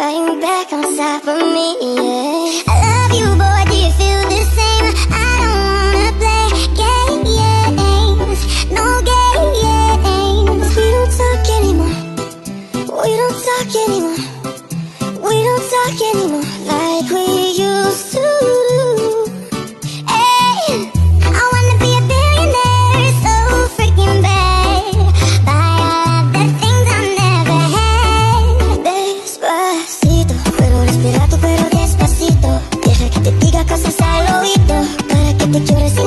Right back on top of me, yeah. The a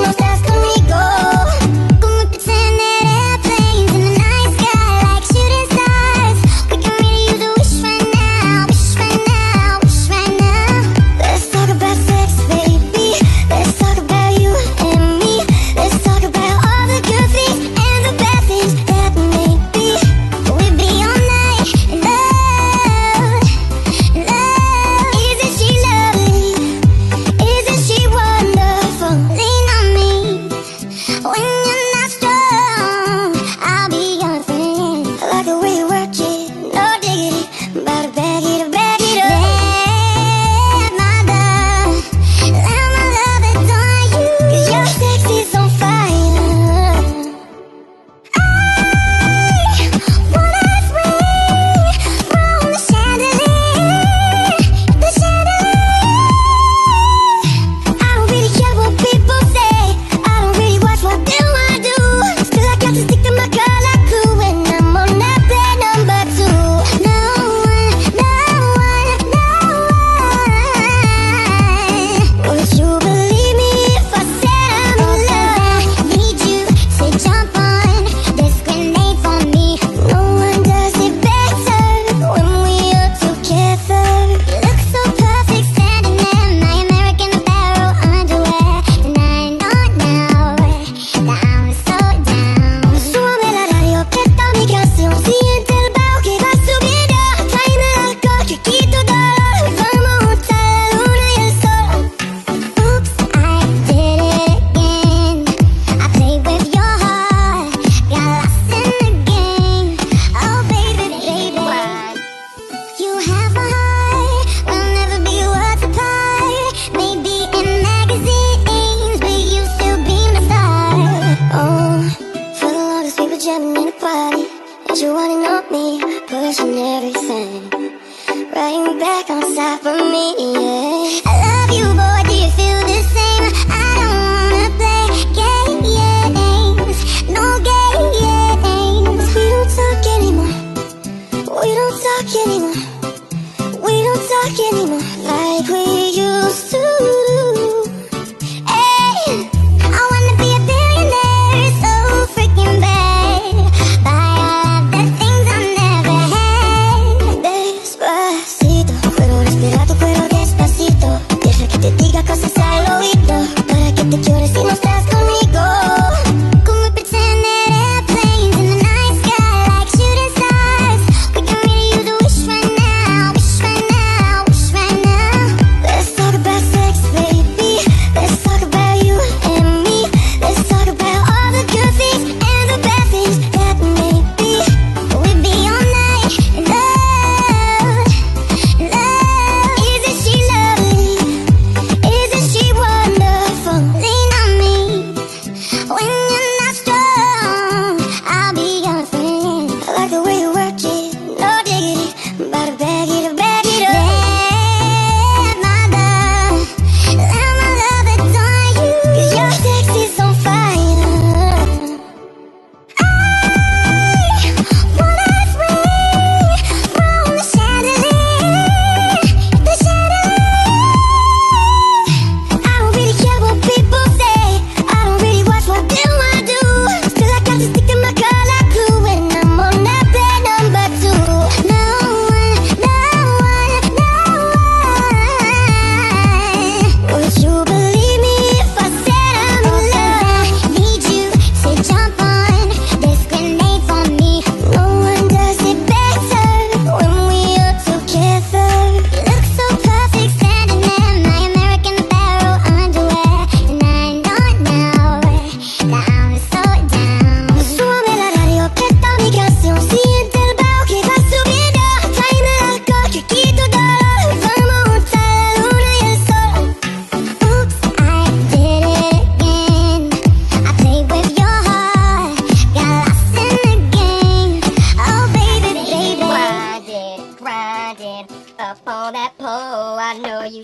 be jamming in the party. And you running on me. Pushing everything. Right back on top of me, yeah. I love you, boy, do you feel this?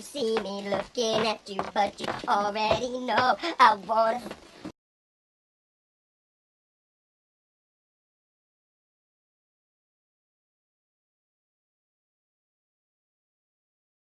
See me looking at you, but you already know I wanna